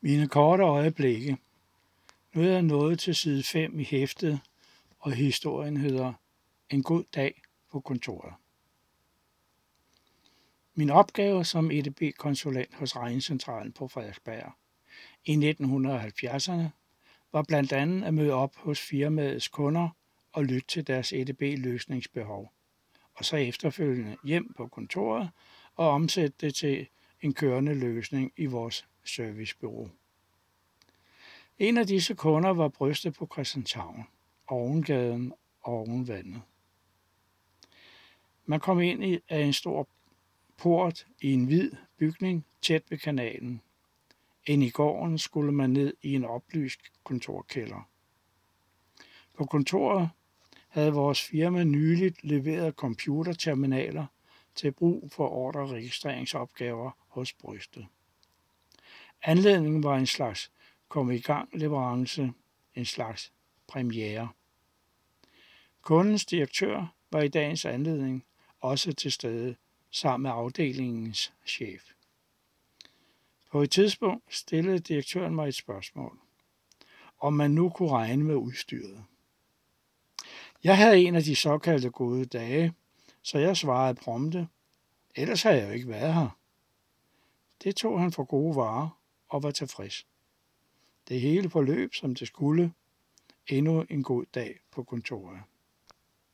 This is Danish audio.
Mine korte øjeblikke. Nu er jeg nået til side 5 i hæftet, og historien hedder En god dag på kontoret. Min opgave som EDB-konsulent hos Regncentralen på Frederiksberg i 1970'erne var blandt andet at møde op hos firmaets kunder og lytte til deres EDB-løsningsbehov, og så efterfølgende hjem på kontoret og omsætte det til en kørende løsning i vores servicebureau. En af disse kunder var brystet på Christianshavn, Ovengaden og Ovenvandet. Man kom ind i af en stor port i en hvid bygning tæt ved kanalen. Ind i gården skulle man ned i en oplyst kontorkælder. På kontoret havde vores firma nyligt leveret computerterminaler til brug for ordreregistreringsopgaver hos Brystet. Anledningen var en slags kom i gang leverance, en slags premiere. Kundens direktør var i dagens anledning også til stede sammen med afdelingens chef. På et tidspunkt stillede direktøren mig et spørgsmål, om man nu kunne regne med udstyret. Jeg havde en af de såkaldte gode dage, så jeg svarede prompte, ellers havde jeg jo ikke været her. Det tog han for gode varer og var tilfreds. Det hele forløb, som det skulle. Endnu en god dag på kontoret.